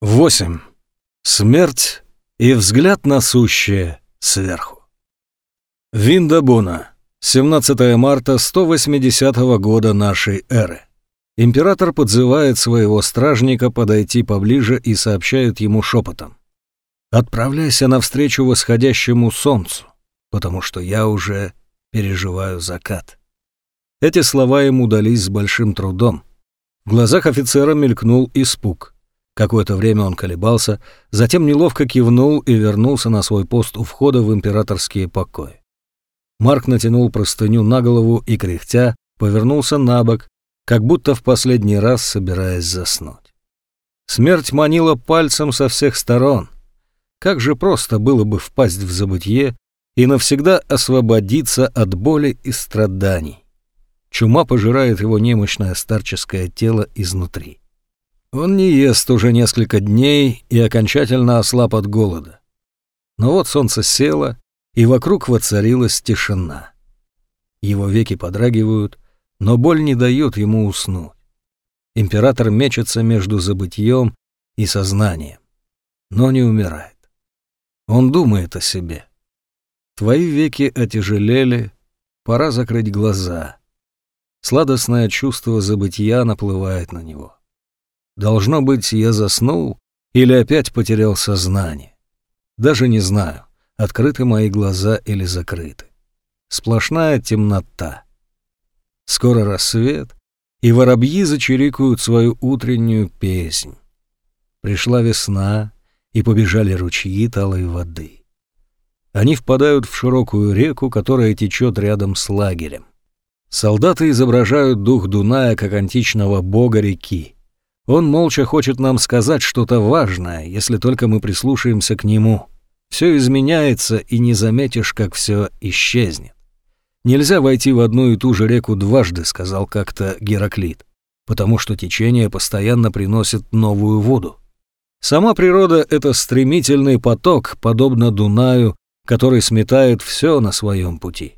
8. Смерть и взгляд на сущее сверху. Виндабуна. 17 марта 180 года нашей эры. Император подзывает своего стражника подойти поближе и сообщает ему шепотом. «Отправляйся навстречу восходящему солнцу, потому что я уже переживаю закат». Эти слова ему дались с большим трудом. В глазах офицера мелькнул испуг – Какое-то время он колебался, затем неловко кивнул и вернулся на свой пост у входа в императорские покои. Марк натянул простыню на голову и, кряхтя, повернулся на бок, как будто в последний раз собираясь заснуть. Смерть манила пальцем со всех сторон. Как же просто было бы впасть в забытье и навсегда освободиться от боли и страданий. Чума пожирает его немощное старческое тело изнутри. Он не ест уже несколько дней и окончательно ослаб от голода. Но вот солнце село, и вокруг воцарилась тишина. Его веки подрагивают, но боль не дает ему уснуть. Император мечется между забытьем и сознанием, но не умирает. Он думает о себе. Твои веки отяжелели, пора закрыть глаза. Сладостное чувство забытия наплывает на него. Должно быть, я заснул или опять потерял сознание. Даже не знаю, открыты мои глаза или закрыты. Сплошная темнота. Скоро рассвет, и воробьи зачирикают свою утреннюю песнь. Пришла весна, и побежали ручьи талой воды. Они впадают в широкую реку, которая течет рядом с лагерем. Солдаты изображают дух Дуная как античного бога реки. Он молча хочет нам сказать что-то важное, если только мы прислушаемся к нему. Все изменяется, и не заметишь, как все исчезнет. Нельзя войти в одну и ту же реку дважды, сказал как-то Гераклит, потому что течение постоянно приносит новую воду. Сама природа — это стремительный поток, подобно Дунаю, который сметает все на своем пути.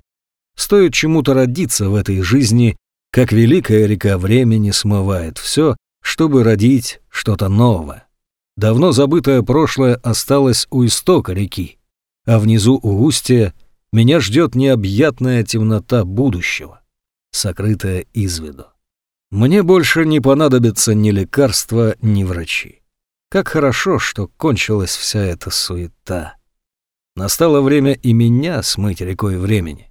Стоит чему-то родиться в этой жизни, как великая река времени смывает все, чтобы родить что-то новое. Давно забытое прошлое осталось у истока реки, а внизу у устья меня ждет необъятная темнота будущего, сокрытая из виду. Мне больше не понадобятся ни лекарства, ни врачи. Как хорошо, что кончилась вся эта суета. Настало время и меня смыть рекой времени.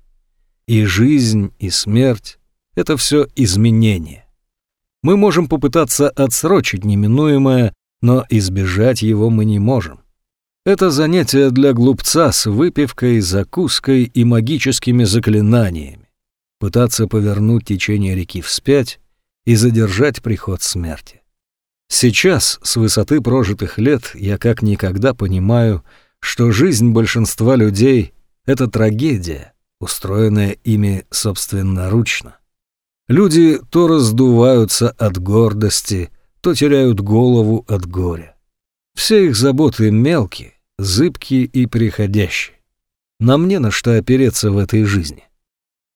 И жизнь, и смерть — это все изменения. Мы можем попытаться отсрочить неминуемое, но избежать его мы не можем. Это занятие для глупца с выпивкой, закуской и магическими заклинаниями. Пытаться повернуть течение реки вспять и задержать приход смерти. Сейчас, с высоты прожитых лет, я как никогда понимаю, что жизнь большинства людей — это трагедия, устроенная ими собственноручно. Люди то раздуваются от гордости, то теряют голову от горя. Все их заботы мелкие, зыбкие и приходящие. Нам не на что опереться в этой жизни.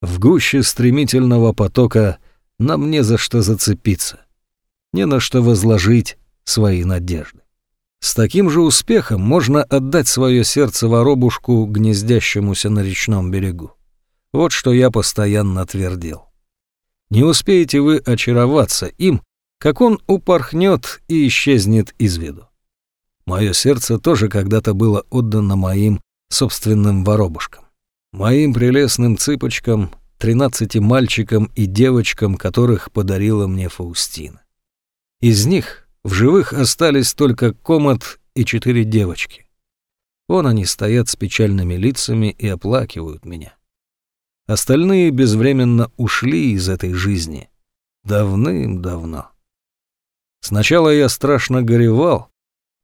В гуще стремительного потока нам не за что зацепиться, не на что возложить свои надежды. С таким же успехом можно отдать свое сердце воробушку, гнездящемуся на речном берегу. Вот что я постоянно твердил. Не успеете вы очароваться им, как он упорхнет и исчезнет из виду. Мое сердце тоже когда-то было отдано моим собственным воробушкам, моим прелестным цыпочкам, тринадцати мальчикам и девочкам, которых подарила мне Фаустина. Из них в живых остались только комод и четыре девочки. Вон они стоят с печальными лицами и оплакивают меня. Остальные безвременно ушли из этой жизни. Давным-давно. Сначала я страшно горевал,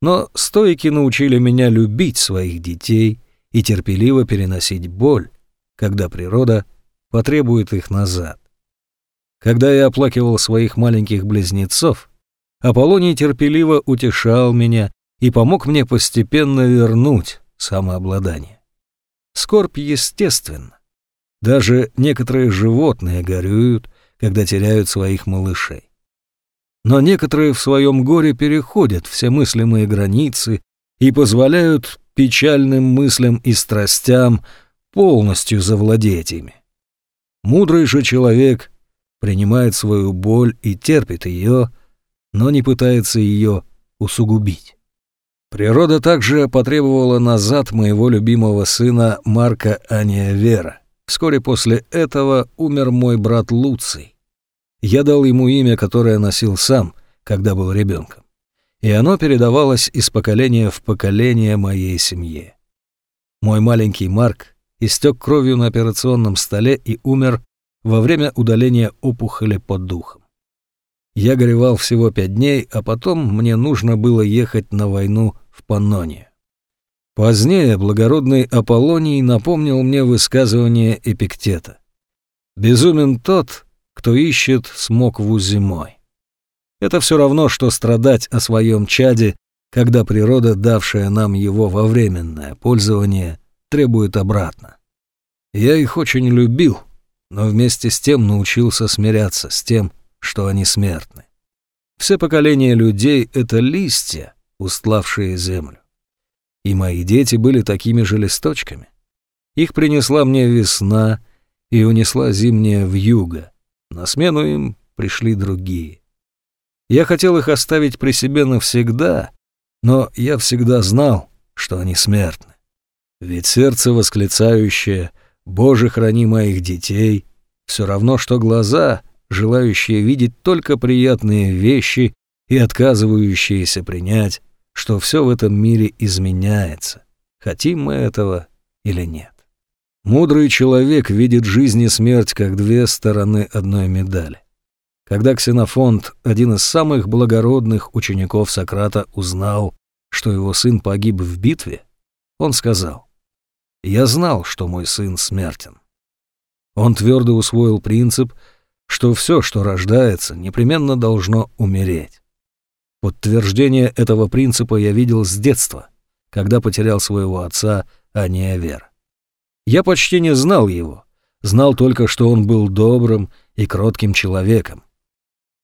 но стойки научили меня любить своих детей и терпеливо переносить боль, когда природа потребует их назад. Когда я оплакивал своих маленьких близнецов, Аполлоний терпеливо утешал меня и помог мне постепенно вернуть самообладание. Скорбь естественна. Даже некоторые животные горюют, когда теряют своих малышей. но некоторые в своем горе переходят все мыслимые границы и позволяют печальным мыслям и страстям полностью завладеть ими. Мудрый же человек принимает свою боль и терпит ее, но не пытается ее усугубить. Природа также потребовала назад моего любимого сына Марка Ания Вера. Вскоре после этого умер мой брат Луций. Я дал ему имя, которое носил сам, когда был ребенком. И оно передавалось из поколения в поколение моей семье. Мой маленький Марк истек кровью на операционном столе и умер во время удаления опухоли под духом. Я горевал всего пять дней, а потом мне нужно было ехать на войну в Панноне. Позднее благородный Аполлоний напомнил мне высказывание Эпиктета. «Безумен тот, кто ищет смокву зимой». Это все равно, что страдать о своем чаде, когда природа, давшая нам его во временное пользование, требует обратно. Я их очень любил, но вместе с тем научился смиряться с тем, что они смертны. Все поколения людей — это листья, устлавшие землю. И мои дети были такими же листочками. Их принесла мне весна и унесла зимняя вьюга. На смену им пришли другие. Я хотел их оставить при себе навсегда, но я всегда знал, что они смертны. Ведь сердце восклицающее «Боже, храни моих детей» все равно, что глаза, желающие видеть только приятные вещи и отказывающиеся принять, что все в этом мире изменяется, хотим мы этого или нет. Мудрый человек видит жизнь и смерть как две стороны одной медали. Когда Ксенофонт, один из самых благородных учеников Сократа, узнал, что его сын погиб в битве, он сказал, «Я знал, что мой сын смертен». Он твердо усвоил принцип, что все, что рождается, непременно должно умереть. Подтверждение этого принципа я видел с детства, когда потерял своего отца Аниавер. Я почти не знал его, знал только, что он был добрым и кротким человеком.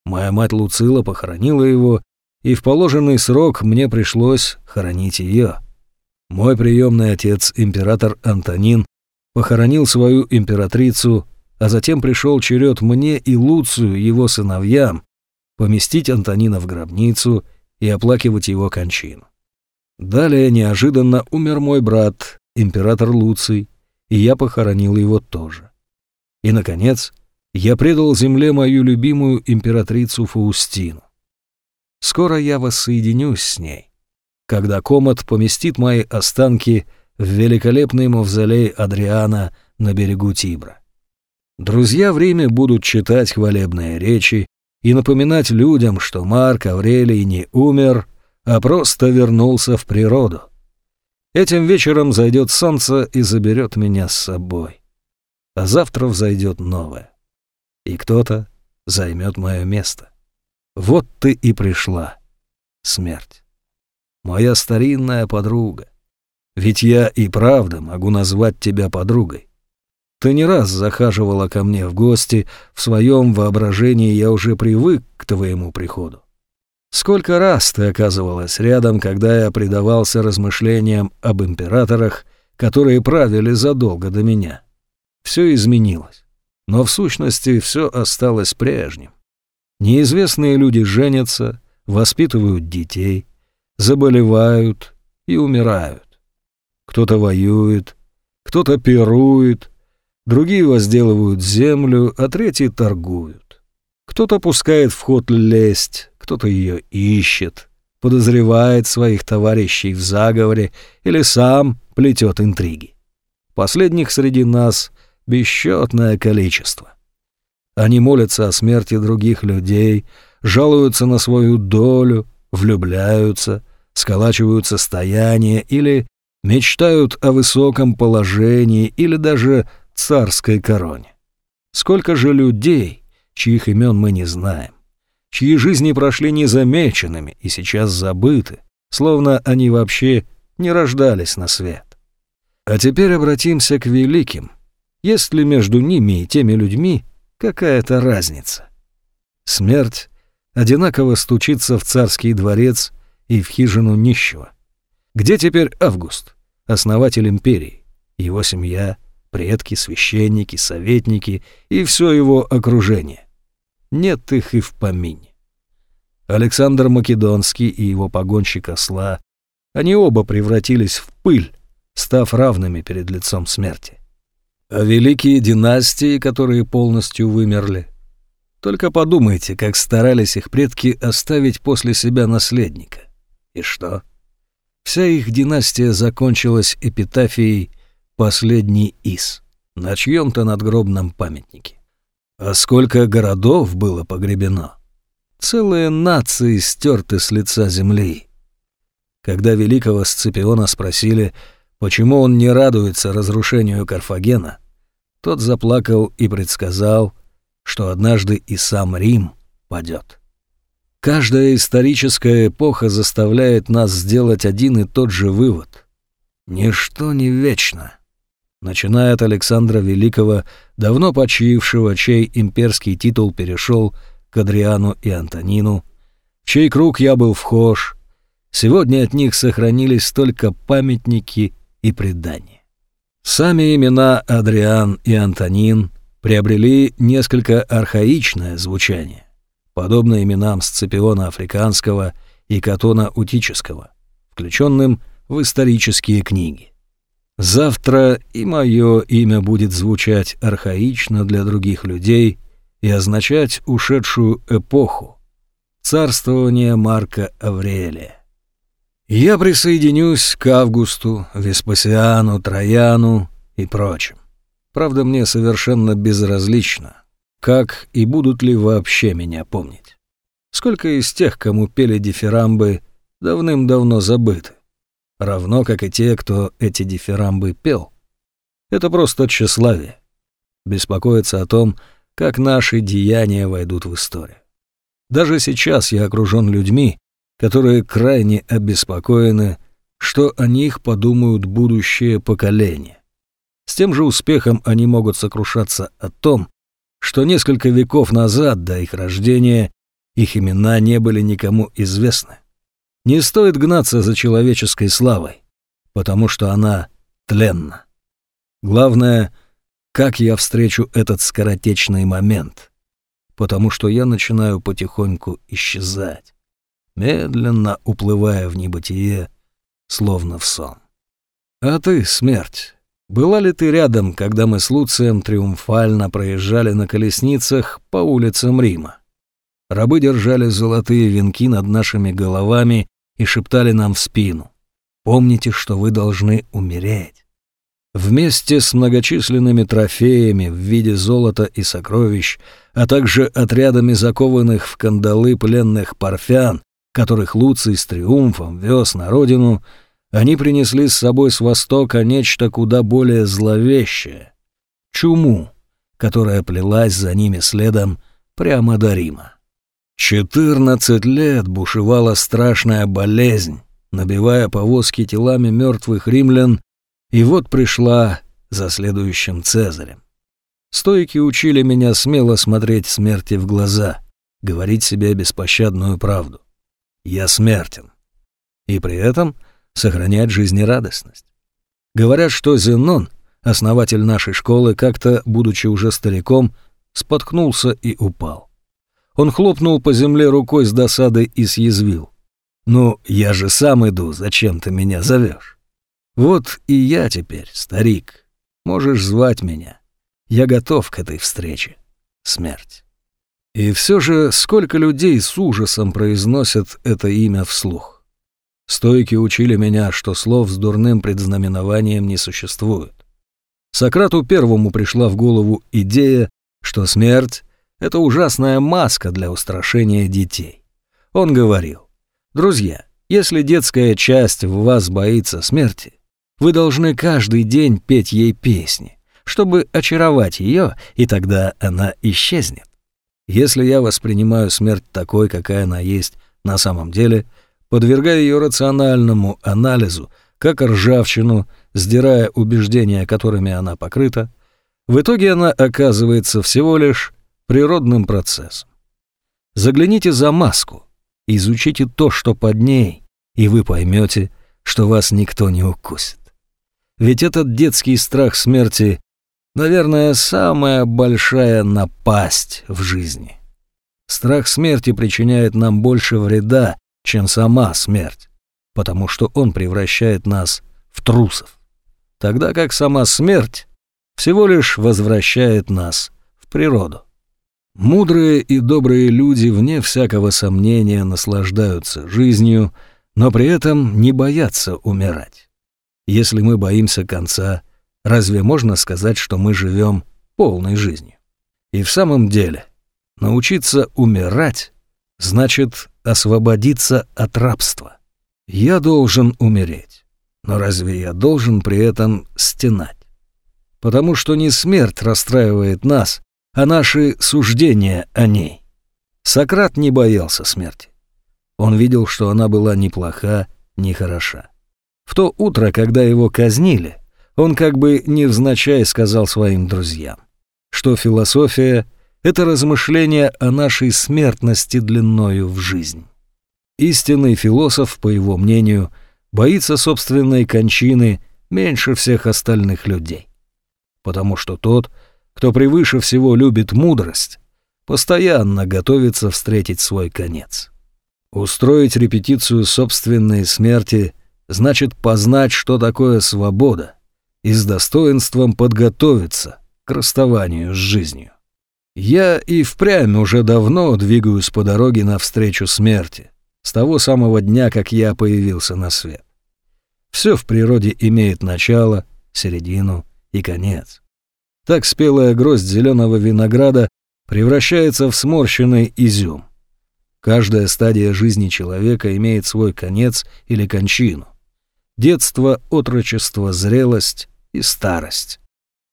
Моя мать Луцила похоронила его, и в положенный срок мне пришлось хоронить ее. Мой приемный отец, император Антонин, похоронил свою императрицу, а затем пришел черед мне и Луцию, его сыновьям, поместить Антонина в гробницу и оплакивать его кончину. Далее неожиданно умер мой брат, император Луций, и я похоронил его тоже. И, наконец, я предал земле мою любимую императрицу Фаустину. Скоро я воссоединюсь с ней, когда комод поместит мои останки в великолепный мавзолей Адриана на берегу Тибра. Друзья в Риме будут читать хвалебные речи и напоминать людям, что Марк Аврелий не умер, а просто вернулся в природу. Этим вечером зайдет солнце и заберет меня с собой. А завтра взойдет новое. И кто-то займет мое место. Вот ты и пришла, смерть. Моя старинная подруга. Ведь я и правда могу назвать тебя подругой. Ты не раз захаживала ко мне в гости, в своем воображении я уже привык к твоему приходу. Сколько раз ты оказывалась рядом, когда я предавался размышлениям об императорах, которые правили задолго до меня. Все изменилось, но в сущности все осталось прежним. Неизвестные люди женятся, воспитывают детей, заболевают и умирают. Кто-то воюет, кто-то пирует, другие возделывают землю, а третьи торгуют. Кто-то пускает в ход лесть, кто-то ее ищет, подозревает своих товарищей в заговоре или сам плетет интриги. Последних среди нас бесчетное количество. Они молятся о смерти других людей, жалуются на свою долю, влюбляются, сколачивают состояние или мечтают о высоком положении или даже царской короне. Сколько же людей, чьих имен мы не знаем, чьи жизни прошли незамеченными и сейчас забыты, словно они вообще не рождались на свет. А теперь обратимся к великим. Есть ли между ними и теми людьми какая-то разница? Смерть одинаково стучится в царский дворец и в хижину нищего. Где теперь Август, основатель империи, его семья, предки, священники, советники и все его окружение? Нет их и в помине. Александр Македонский и его погонщик осла, они оба превратились в пыль, став равными перед лицом смерти. А великие династии, которые полностью вымерли, только подумайте, как старались их предки оставить после себя наследника. И что? Вся их династия закончилась эпитафией «Последний из» на чьем-то надгробном памятнике. А сколько городов было погребено? Целые нации стерты с лица земли. Когда великого Сципиона спросили, почему он не радуется разрушению Карфагена, тот заплакал и предсказал — что однажды и сам Рим падет. Каждая историческая эпоха заставляет нас сделать один и тот же вывод. Ничто не вечно. Начиная от Александра Великого, давно почившего, чей имперский титул перешел к Адриану и Антонину, в чей круг я был вхож, сегодня от них сохранились только памятники и предания. Сами имена Адриан и Антонин приобрели несколько архаичное звучание, подобно именам Сципиона Африканского и Катона Утического, включенным в исторические книги. Завтра и мое имя будет звучать архаично для других людей и означать ушедшую эпоху, царствование Марка Аврелия. Я присоединюсь к Августу, Веспасиану, Трояну и прочим. Правда, мне совершенно безразлично, как и будут ли вообще меня помнить. Сколько из тех, кому пели дифирамбы, давным-давно забыты. Равно, как и те, кто эти дифирамбы пел. Это просто тщеславие. Беспокоиться о том, как наши деяния войдут в историю. Даже сейчас я окружен людьми, которые крайне обеспокоены, что о них подумают будущее поколения. С тем же успехом они могут сокрушаться о том, что несколько веков назад, до их рождения, их имена не были никому известны. Не стоит гнаться за человеческой славой, потому что она тленна. Главное, как я встречу этот скоротечный момент, потому что я начинаю потихоньку исчезать, медленно уплывая в небытие, словно в сон. А ты, смерть, была ли ты рядом, когда мы с Луцием триумфально проезжали на колесницах по улицам Рима? Рабы держали золотые венки над нашими головами и шептали нам в спину. Помните, что вы должны умереть. Вместе с многочисленными трофеями в виде золота и сокровищ, а также отрядами закованных в кандалы пленных парфян, которых Луций с триумфом вез на родину, они принесли с собой с востока нечто куда более зловещее — чуму, которая плелась за ними следом прямо до Рима. Четырнадцать лет бушевала страшная болезнь, набивая повозки телами мертвых римлян, и вот пришла за следующим Цезарем. Стойки учили меня смело смотреть смерти в глаза, говорить себе беспощадную правду. Я смертен. И при этом сохранять жизнерадостность. Говорят, что Зенон, основатель нашей школы, как-то, будучи уже стариком, споткнулся и упал. Он хлопнул по земле рукой с досадой и съязвил. «Ну, я же сам иду, зачем ты меня зовешь? Вот и я теперь, старик. Можешь звать меня. Я готов к этой встрече. Смерть». И все же сколько людей с ужасом произносят это имя вслух. Стойки учили меня, что слов с дурным предзнаменованием не существует. Сократу первому пришла в голову идея, что смерть — это ужасная маска для устрашения детей. Он говорил, «Друзья, если детская часть в вас боится смерти, вы должны каждый день петь ей песни, чтобы очаровать ее, и тогда она исчезнет. Если я воспринимаю смерть такой, какая она есть на самом деле — подвергая ее рациональному анализу, как ржавчину, сдирая убеждения, которыми она покрыта, в итоге она оказывается всего лишь природным процессом. Загляните за маску, изучите то, что под ней, и вы поймете, что вас никто не укусит. Ведь этот детский страх смерти, наверное, самая большая напасть в жизни. Страх смерти причиняет нам больше вреда, чем сама смерть, потому что он превращает нас в трусов, тогда как сама смерть всего лишь возвращает нас в природу. Мудрые и добрые люди, вне всякого сомнения, наслаждаются жизнью, но при этом не боятся умирать. Если мы боимся конца, разве можно сказать, что мы живем полной жизнью? И в самом деле, научиться умирать значит освободиться от рабства. Я должен умереть, но разве я должен при этом стенать? Потому что не смерть расстраивает нас, а наши суждения о ней. Сократ не боялся смерти. Он видел, что она была ни плоха, ни хороша. В то утро, когда его казнили, он как бы невзначай сказал своим друзьям, что философия — это размышление о нашей смертности длиною в жизнь. Истинный философ, по его мнению, боится собственной кончины меньше всех остальных людей. Потому что тот, кто превыше всего любит мудрость, постоянно готовится встретить свой конец. Устроить репетицию собственной смерти значит познать, что такое свобода, и с достоинством подготовиться к расставанию с жизнью. Я и впрямь уже давно двигаюсь по дороге навстречу смерти, с того самого дня, как я появился на свет. Все в природе имеет начало, середину и конец. Так спелая гроздь зеленого винограда превращается в сморщенный изюм. Каждая стадия жизни человека имеет свой конец или кончину. Детство, отрочество, зрелость и старость.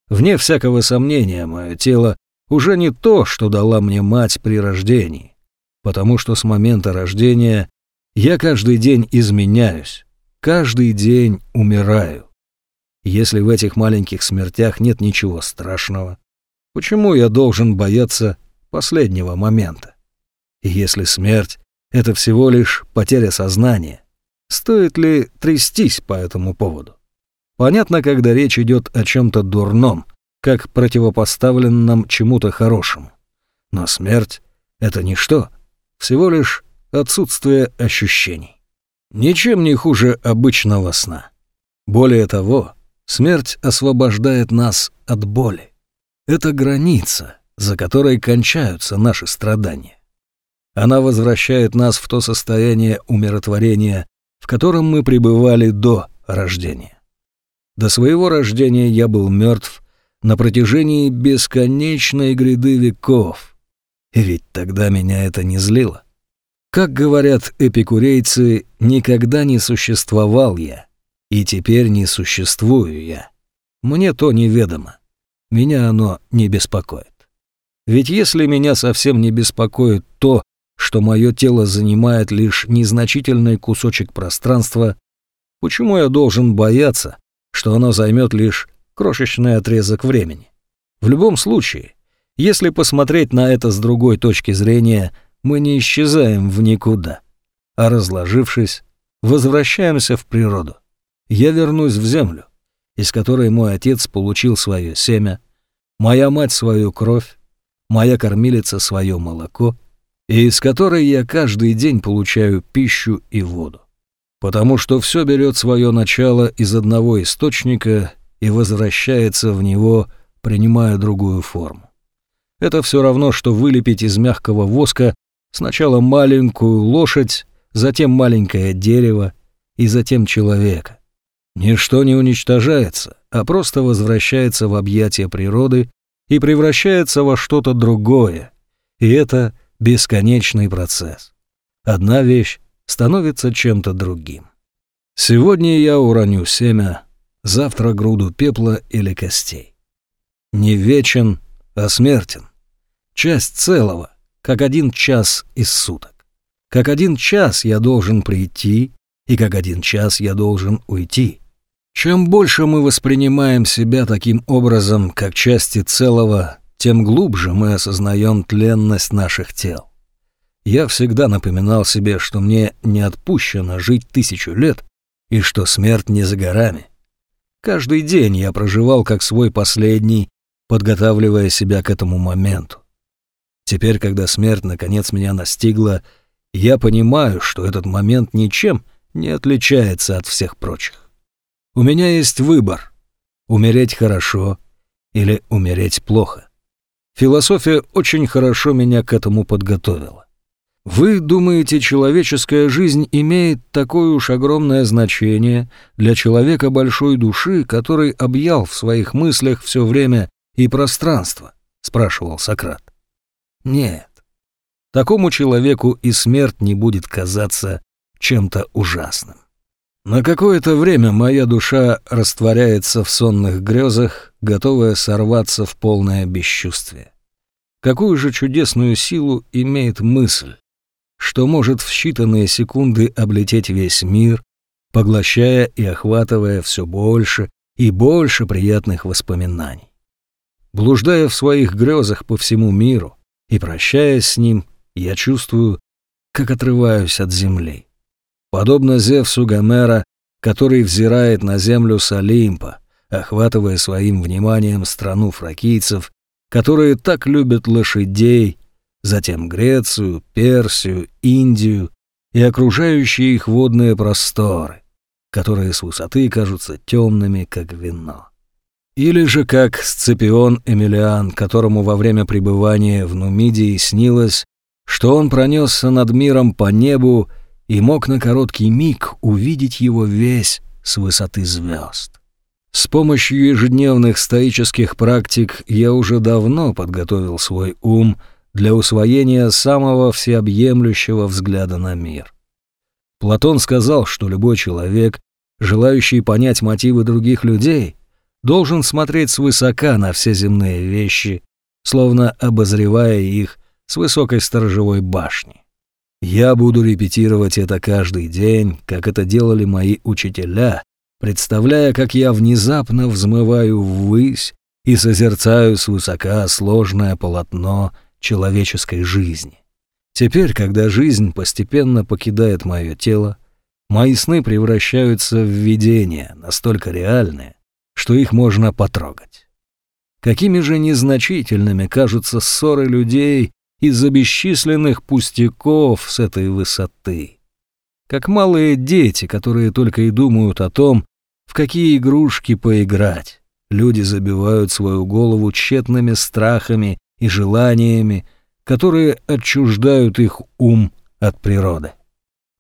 Вне всякого сомнения, мое тело уже не то, что дала мне мать при рождении, потому что с момента рождения я каждый день изменяюсь, каждый день умираю. Если в этих маленьких смертях нет ничего страшного, почему я должен бояться последнего момента? И если смерть — это всего лишь потеря сознания, стоит ли трястись по этому поводу? Понятно, когда речь идет о чем-то дурном, как противопоставленном чему-то хорошему. Но смерть — это ничто, всего лишь отсутствие ощущений. Ничем не хуже обычного сна. Более того, смерть освобождает нас от боли. Это граница, за которой кончаются наши страдания. Она возвращает нас в то состояние умиротворения, в котором мы пребывали до рождения. До своего рождения я был мертв на протяжении бесконечной гряды веков. Ведь тогда меня это не злило. Как говорят эпикурейцы, никогда не существовал я, и теперь не существую я. Мне то неведомо, меня оно не беспокоит. Ведь если меня совсем не беспокоит то, что мое тело занимает лишь незначительный кусочек пространства, почему я должен бояться, что оно займет лишь крошечный отрезок времени? В любом случае, если посмотреть на это с другой точки зрения, мы не исчезаем в никуда, а разложившись, возвращаемся в природу. Я вернусь в землю, из которой мой отец получил свое семя, моя мать свою кровь, моя кормилица свое молоко, и из которой я каждый день получаю пищу и воду. Потому что все берет свое начало из одного источника и возвращается в него, принимая другую форму. Это все равно, что вылепить из мягкого воска сначала маленькую лошадь, затем маленькое дерево и затем человека. Ничто не уничтожается, а просто возвращается в объятия природы и превращается во что-то другое. И это бесконечный процесс. Одна вещь становится чем-то другим. Сегодня я уроню семя, завтра груду пепла или костей. Не вечен, а смертен. Часть целого, как один час из суток. Как один час я должен прийти, и как один час я должен уйти. Чем больше мы воспринимаем себя таким образом, как части целого, тем глубже мы осознаем тленность наших тел. я всегда напоминал себе, что мне не отпущено жить тысячу лет и что смерть не за горами. Каждый день я проживал как свой последний, подготавливая себя к этому моменту. Теперь, когда смерть наконец меня настигла, я понимаю, что этот момент ничем не отличается от всех прочих. У меня есть выбор — умереть хорошо или умереть плохо. Философия очень хорошо меня к этому подготовила. Вы думаете, человеческая жизнь имеет такое уж огромное значение для человека большой души, который объял в своих мыслях все время и пространство? спрашивал Сократ. Нет. Такому человеку и смерть не будет казаться чем-то ужасным. На какое-то время моя душа растворяется в сонных грезах, готовая сорваться в полное бесчувствие. Какую же чудесную силу имеет мысль, что может в считанные секунды облететь весь мир, поглощая и охватывая все больше и больше приятных воспоминаний. Блуждая в своих грезах по всему миру и прощаясь с ним, я чувствую, как отрываюсь от земли. Подобно Зевсу Гомера, который взирает на землю с Олимпа, охватывая своим вниманием страну фракийцев, которые так любят лошадей затем Грецию, Персию, Индию и окружающие их водные просторы, которые с высоты кажутся темными, как вино. Или же как Сципион Эмилиан, которому во время пребывания в Нумидии снилось, что он пронесся над миром по небу и мог на короткий миг увидеть его весь с высоты звезд. С помощью ежедневных стоических практик я уже давно подготовил свой ум для усвоения самого всеобъемлющего взгляда на мир. Платон сказал, что любой человек, желающий понять мотивы других людей, должен смотреть свысока на все земные вещи, словно обозревая их с высокой сторожевой башни. Я буду репетировать это каждый день, как это делали мои учителя, представляя, как я внезапно взмываю ввысь и созерцаю свысока сложное полотно человеческой жизни. Теперь, когда жизнь постепенно покидает мое тело, мои сны превращаются в видения, настолько реальные, что их можно потрогать. Какими же незначительными кажутся ссоры людей из-за бесчисленных пустяков с этой высоты. Как малые дети, которые только и думают о том, в какие игрушки поиграть. Люди забивают свою голову тщетными страхами и желаниями, которые отчуждают их ум от природы.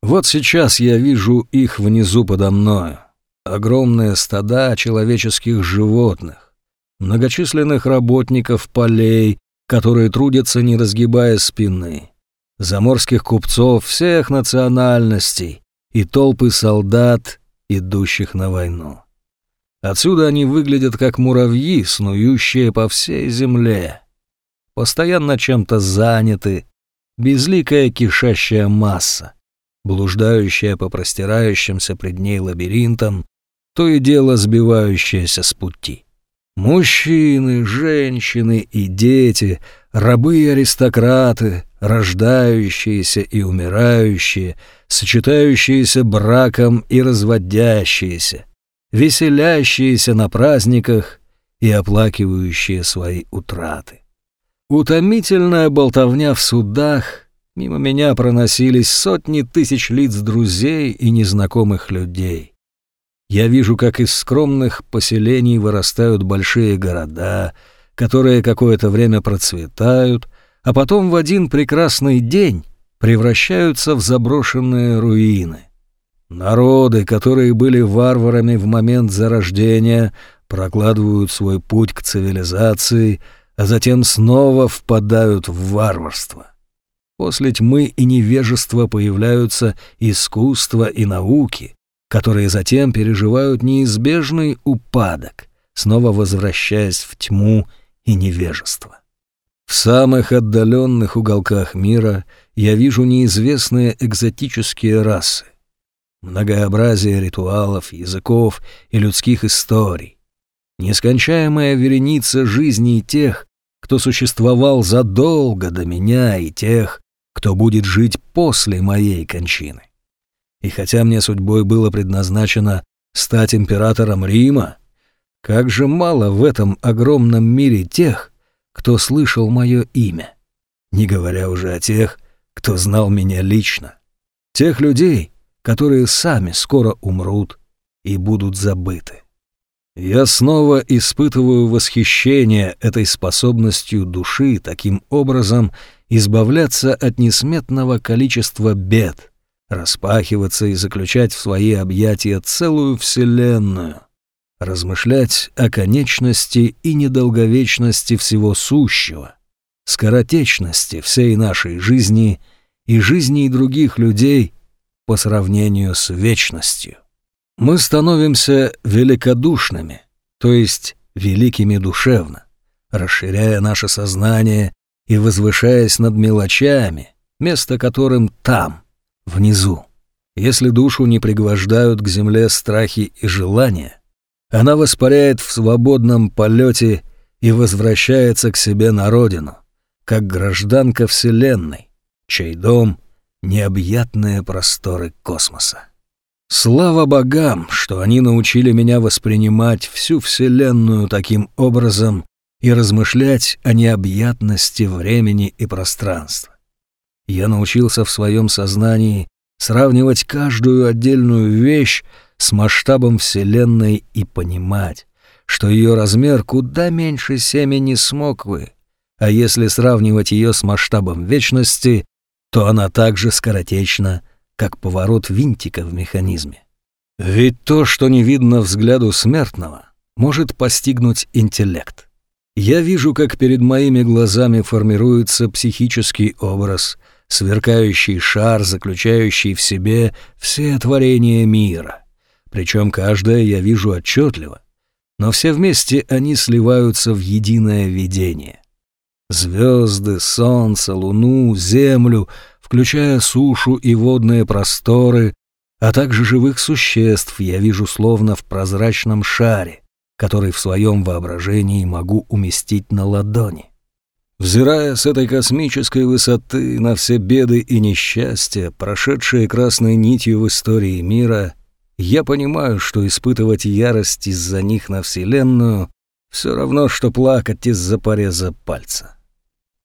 Вот сейчас я вижу их внизу подо мною. Огромные стада человеческих животных, многочисленных работников полей, которые трудятся, не разгибая спины, заморских купцов всех национальностей и толпы солдат, идущих на войну. Отсюда они выглядят как муравьи, снующие по всей земле постоянно чем-то заняты, безликая кишащая масса, блуждающая по простирающимся пред ней лабиринтам, то и дело сбивающаяся с пути. Мужчины, женщины и дети, рабы и аристократы, рождающиеся и умирающие, сочетающиеся браком и разводящиеся, веселящиеся на праздниках и оплакивающие свои утраты. Утомительная болтовня в судах, мимо меня проносились сотни тысяч лиц друзей и незнакомых людей. Я вижу, как из скромных поселений вырастают большие города, которые какое-то время процветают, а потом в один прекрасный день превращаются в заброшенные руины. Народы, которые были варварами в момент зарождения, прокладывают свой путь к цивилизации — а затем снова впадают в варварство. После тьмы и невежества появляются искусство и науки, которые затем переживают неизбежный упадок, снова возвращаясь в тьму и невежество. В самых отдаленных уголках мира я вижу неизвестные экзотические расы, многообразие ритуалов, языков и людских историй, нескончаемая вереница жизней тех, кто существовал задолго до меня и тех, кто будет жить после моей кончины. И хотя мне судьбой было предназначено стать императором Рима, как же мало в этом огромном мире тех, кто слышал мое имя, не говоря уже о тех, кто знал меня лично. Тех людей, которые сами скоро умрут и будут забыты. Я снова испытываю восхищение этой способностью души таким образом избавляться от несметного количества бед, распахиваться и заключать в свои объятия целую вселенную, размышлять о конечности и недолговечности всего сущего, скоротечности всей нашей жизни и жизней других людей по сравнению с вечностью. Мы становимся великодушными, то есть великими душевно, расширяя наше сознание и возвышаясь над мелочами, место которым там, внизу. Если душу не пригвождают к земле страхи и желания, она воспаряет в свободном полете и возвращается к себе на родину, как гражданка Вселенной, чей дом — необъятные просторы космоса. Слава богам, что они научили меня воспринимать всю Вселенную таким образом и размышлять о необъятности времени и пространства. Я научился в своем сознании сравнивать каждую отдельную вещь с масштабом Вселенной и понимать, что ее размер куда меньше семени смоквы, а если сравнивать ее с масштабом вечности, то она также скоротечна, как поворот винтика в механизме. Ведь то, что не видно взгляду смертного, может постигнуть интеллект. Я вижу, как перед моими глазами формируется психический образ, сверкающий шар, заключающий в себе все творения мира. Причем каждое я вижу отчетливо, но все вместе они сливаются в единое видение. Звезды, солнце, луну, землю, включая сушу и водные просторы, а также живых существ я вижу словно в прозрачном шаре, который в своем воображении могу уместить на ладони. Взирая с этой космической высоты на все беды и несчастья, прошедшие красной нитью в истории мира, я понимаю, что испытывать ярость из-за них на Вселенную все равно, что плакать из-за пореза пальца.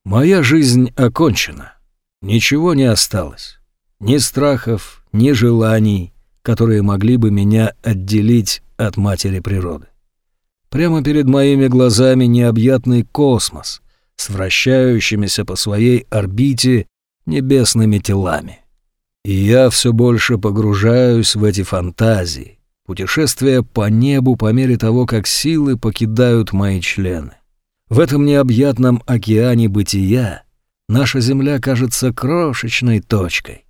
Моя жизнь окончена. Ничего не осталось. Ни страхов, ни желаний, которые могли бы меня отделить от матери природы. Прямо перед моими глазами необъятный космос — с вращающимися по своей орбите небесными телами. И я все больше погружаюсь в эти фантазии, путешествия по небу по мере того, как силы покидают мои члены. В этом необъятном океане бытия наша Земля кажется крошечной точкой.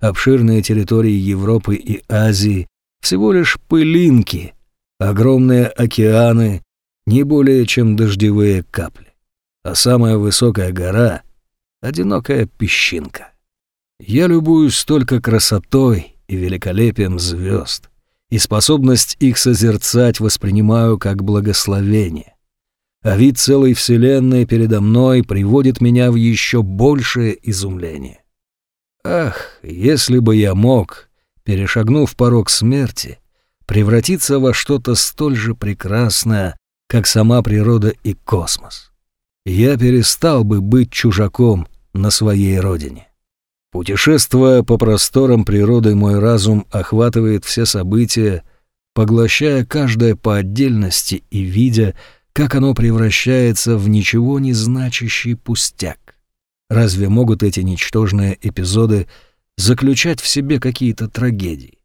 Обширные территории Европы и Азии всего лишь пылинки, огромные океаны не более чем дождевые капли а самая высокая гора — одинокая песчинка. Я любуюсь только красотой и великолепием звезд, и способность их созерцать воспринимаю как благословение. А вид целой вселенной передо мной приводит меня в еще большее изумление. Ах, если бы я мог, перешагнув порог смерти, превратиться во что-то столь же прекрасное, как сама природа и космос я перестал бы быть чужаком на своей родине. Путешествуя по просторам природы, мой разум охватывает все события, поглощая каждое по отдельности и видя, как оно превращается в ничего не значащий пустяк. Разве могут эти ничтожные эпизоды заключать в себе какие-то трагедии?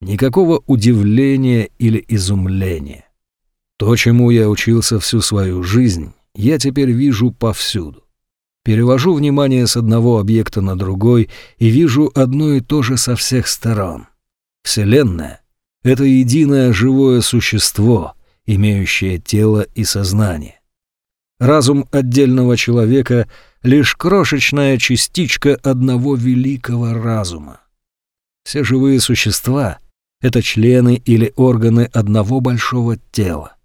Никакого удивления или изумления. То, чему я учился всю свою жизнь, я теперь вижу повсюду. Перевожу внимание с одного объекта на другой и вижу одно и то же со всех сторон. Вселенная — это единое живое существо, имеющее тело и сознание. Разум отдельного человека — лишь крошечная частичка одного великого разума. Все живые существа — это члены или органы одного большого тела.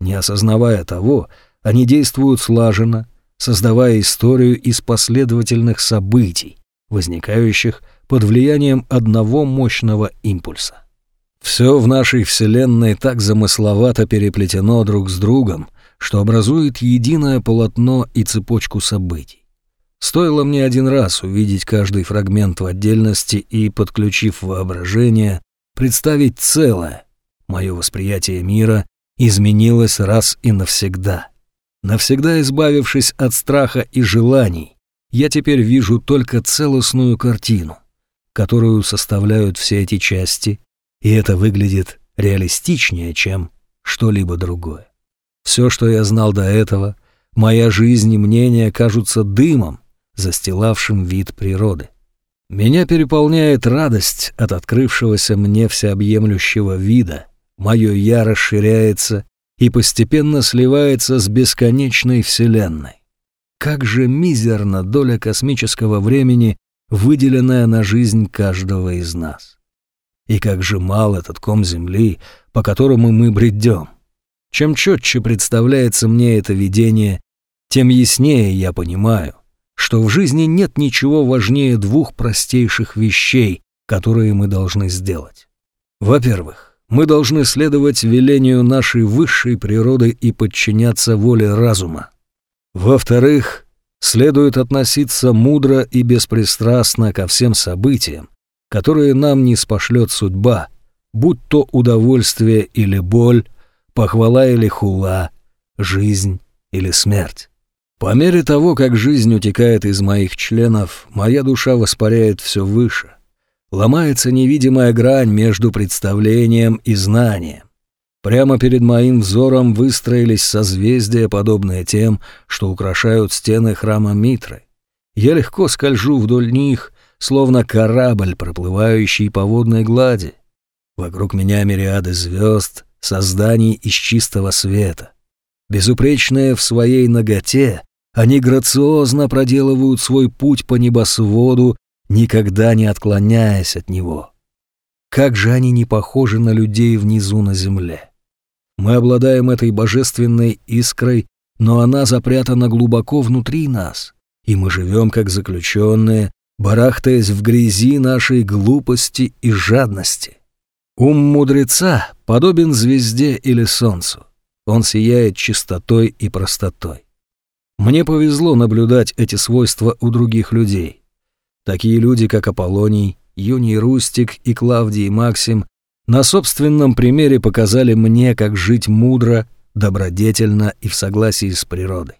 Не осознавая того, они действуют слаженно, создавая историю из последовательных событий, возникающих под влиянием одного мощного импульса. Все в нашей Вселенной так замысловато переплетено друг с другом, что образует единое полотно и цепочку событий. Стоило мне один раз увидеть каждый фрагмент в отдельности и, подключив воображение, представить целое. Мое восприятие мира изменилось раз и навсегда. Навсегда избавившись от страха и желаний, я теперь вижу только целостную картину, которую составляют все эти части, и это выглядит реалистичнее, чем что-либо другое. Все, что я знал до этого, моя жизнь и мнение кажутся дымом, застилавшим вид природы. Меня переполняет радость от открывшегося мне всеобъемлющего вида, мое «я» расширяется и постепенно сливается с бесконечной Вселенной. Как же мизерна доля космического времени, выделенная на жизнь каждого из нас. И как же мал этот ком Земли, по которому мы бредем. Чем четче представляется мне это видение, тем яснее я понимаю, что в жизни нет ничего важнее двух простейших вещей, которые мы должны сделать. Во-первых, мы должны следовать велению нашей высшей природы и подчиняться воле разума. Во-вторых, следует относиться мудро и беспристрастно ко всем событиям, которые нам не спошлет судьба, будь то удовольствие или боль, похвала или хула, жизнь или смерть. По мере того, как жизнь утекает из моих членов, моя душа воспаряет все выше. Ломается невидимая грань между представлением и знанием. Прямо перед моим взором выстроились созвездия, подобные тем, что украшают стены храма Митры. Я легко скольжу вдоль них, словно корабль, проплывающий по водной глади. Вокруг меня мириады звезд, созданий из чистого света. Безупречные в своей ноготе, они грациозно проделывают свой путь по небосводу, никогда не отклоняясь от него. Как же они не похожи на людей внизу на земле. Мы обладаем этой божественной искрой, но она запрятана глубоко внутри нас, и мы живем как заключенные, барахтаясь в грязи нашей глупости и жадности. Ум мудреца подобен звезде или солнцу. Он сияет чистотой и простотой. Мне повезло наблюдать эти свойства у других людей. Такие люди, как Аполлоний, Юний Рустик и Клавдий Максим, на собственном примере показали мне, как жить мудро, добродетельно и в согласии с природой.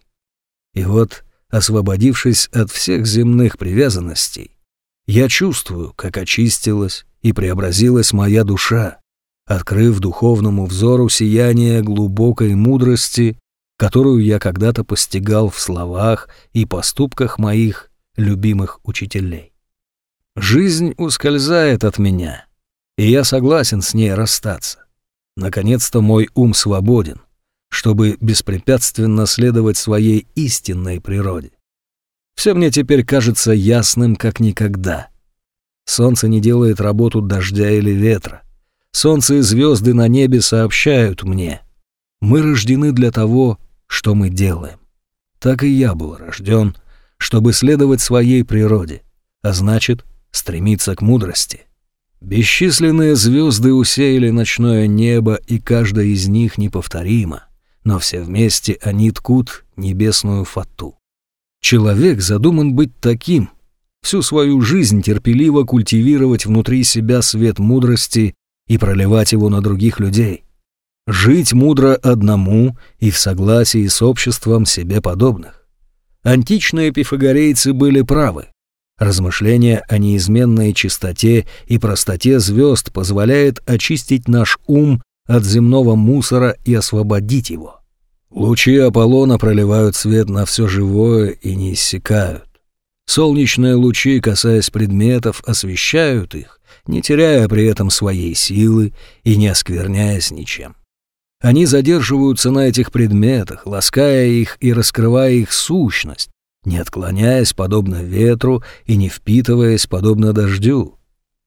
И вот освободившись от всех земных привязанностей, я чувствую, как очистилась и преобразилась моя душа, открыв духовному взору сияние глубокой мудрости, которую я когда-то постигал в словах и поступках моих любимых учителей. Жизнь ускользает от меня, и я согласен с ней расстаться. Наконец-то мой ум свободен чтобы беспрепятственно следовать своей истинной природе. Все мне теперь кажется ясным, как никогда. Солнце не делает работу дождя или ветра. Солнце и звезды на небе сообщают мне. Мы рождены для того, что мы делаем. Так и я был рожден, чтобы следовать своей природе, а значит, стремиться к мудрости. Бесчисленные звезды усеяли ночное небо, и каждая из них неповторима но все вместе они ткут небесную фату. Человек задуман быть таким, всю свою жизнь терпеливо культивировать внутри себя свет мудрости и проливать его на других людей. Жить мудро одному и в согласии с обществом себе подобных. Античные пифагорейцы были правы. Размышления о неизменной чистоте и простоте звезд позволяет очистить наш ум от земного мусора и освободить его. Лучи Аполлона проливают свет на все живое и не иссякают. Солнечные лучи, касаясь предметов, освещают их, не теряя при этом своей силы и не оскверняясь ничем. Они задерживаются на этих предметах, лаская их и раскрывая их сущность, не отклоняясь подобно ветру и не впитываясь подобно дождю.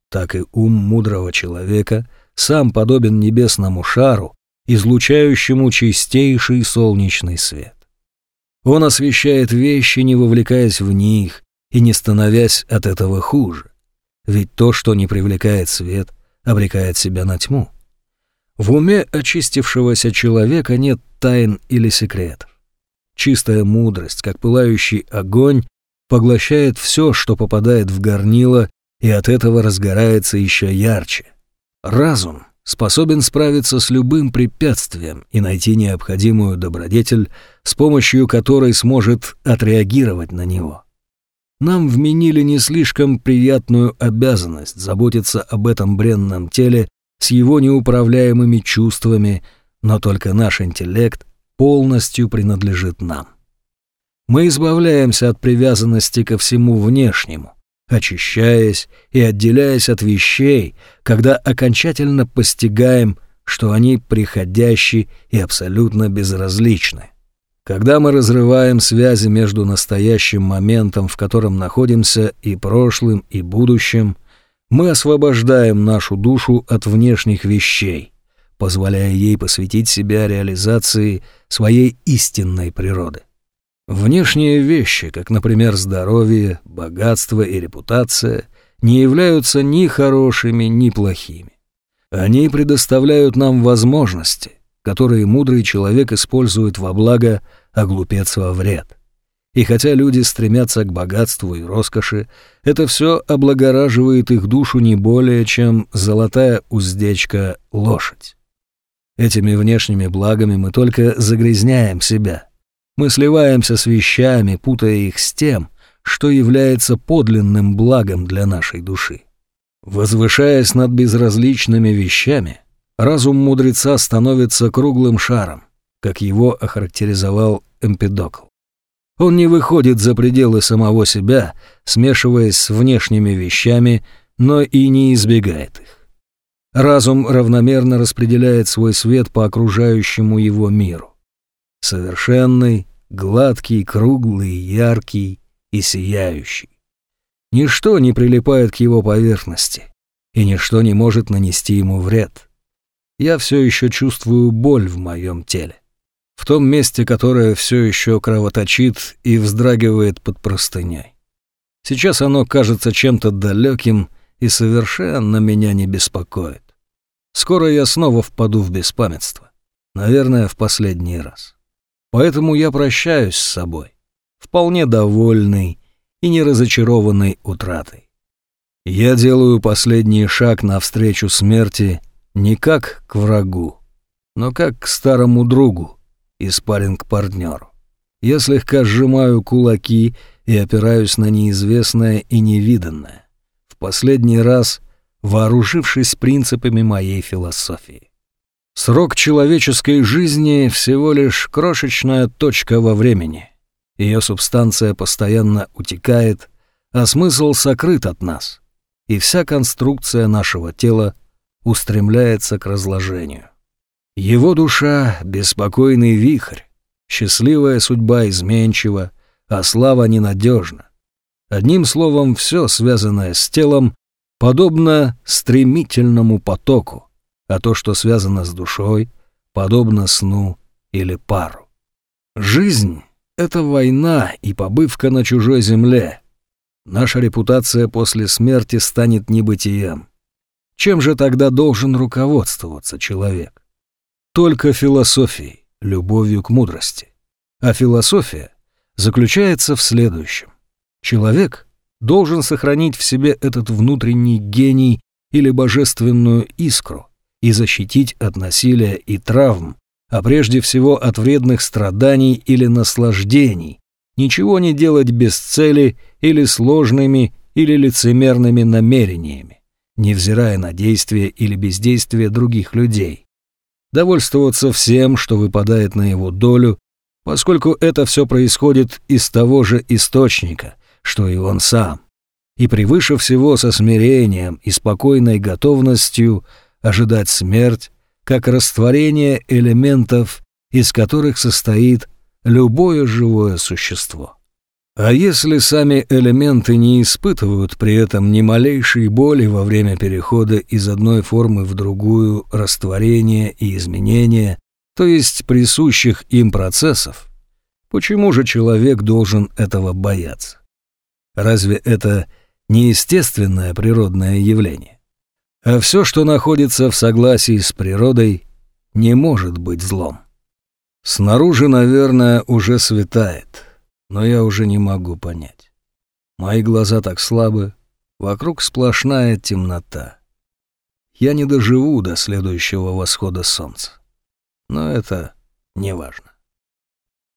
Так и ум мудрого человека сам подобен небесному шару, излучающему чистейший солнечный свет. Он освещает вещи, не вовлекаясь в них и не становясь от этого хуже. Ведь то, что не привлекает свет, обрекает себя на тьму. В уме очистившегося человека нет тайн или секретов. Чистая мудрость, как пылающий огонь, поглощает все, что попадает в горнило, и от этого разгорается еще ярче. Разум способен справиться с любым препятствием и найти необходимую добродетель, с помощью которой сможет отреагировать на него. Нам вменили не слишком приятную обязанность заботиться об этом бренном теле с его неуправляемыми чувствами, но только наш интеллект полностью принадлежит нам. Мы избавляемся от привязанности ко всему внешнему, очищаясь и отделяясь от вещей, когда окончательно постигаем, что они приходящие и абсолютно безразличны. Когда мы разрываем связи между настоящим моментом, в котором находимся, и прошлым, и будущим, мы освобождаем нашу душу от внешних вещей, позволяя ей посвятить себя реализации своей истинной природы. Внешние вещи, как, например, здоровье, богатство и репутация, не являются ни хорошими, ни плохими. Они предоставляют нам возможности, которые мудрый человек использует во благо, а глупец во вред. И хотя люди стремятся к богатству и роскоши, это все облагораживает их душу не более, чем золотая уздечка лошадь. Этими внешними благами мы только загрязняем себя – мы сливаемся с вещами, путая их с тем, что является подлинным благом для нашей души. Возвышаясь над безразличными вещами, разум мудреца становится круглым шаром, как его охарактеризовал Эмпидокл. Он не выходит за пределы самого себя, смешиваясь с внешними вещами, но и не избегает их. Разум равномерно распределяет свой свет по окружающему его миру. Совершенный, гладкий, круглый, яркий и сияющий. Ничто не прилипает к его поверхности, и ничто не может нанести ему вред. Я все еще чувствую боль в моем теле. В том месте, которое все еще кровоточит и вздрагивает под простыней. Сейчас оно кажется чем-то далеким и совершенно меня не беспокоит. Скоро я снова впаду в беспамятство. Наверное, в последний раз. Поэтому я прощаюсь с собой, вполне довольный и не разочарованный утратой. Я делаю последний шаг навстречу смерти не как к врагу, но как к старому другу и спарринг-партнеру. Я слегка сжимаю кулаки и опираюсь на неизвестное и невиданное, в последний раз вооружившись принципами моей философии. Срок человеческой жизни всего лишь крошечная точка во времени. Ее субстанция постоянно утекает, а смысл сокрыт от нас, и вся конструкция нашего тела устремляется к разложению. Его душа — беспокойный вихрь, счастливая судьба изменчива, а слава ненадежна. Одним словом, все, связанное с телом, подобно стремительному потоку, а то, что связано с душой, подобно сну или пару. Жизнь — это война и побывка на чужой земле. Наша репутация после смерти станет небытием. Чем же тогда должен руководствоваться человек? Только философией, любовью к мудрости. А философия заключается в следующем. Человек должен сохранить в себе этот внутренний гений или божественную искру, и защитить от насилия и травм, а прежде всего от вредных страданий или наслаждений, ничего не делать без цели или сложными или лицемерными намерениями, невзирая на действия или бездействие других людей. Довольствоваться всем, что выпадает на его долю, поскольку это все происходит из того же источника, что и он сам. И превыше всего со смирением и спокойной готовностью – ожидать смерть как растворение элементов, из которых состоит любое живое существо. А если сами элементы не испытывают при этом ни малейшей боли во время перехода из одной формы в другую растворения и изменения, то есть присущих им процессов, Почему же человек должен этого бояться? Разве это не естественное природное явление? А все, что находится в согласии с природой, не может быть злом. Снаружи, наверное, уже светает, но я уже не могу понять. Мои глаза так слабы, вокруг сплошная темнота. Я не доживу до следующего восхода солнца. Но это не важно.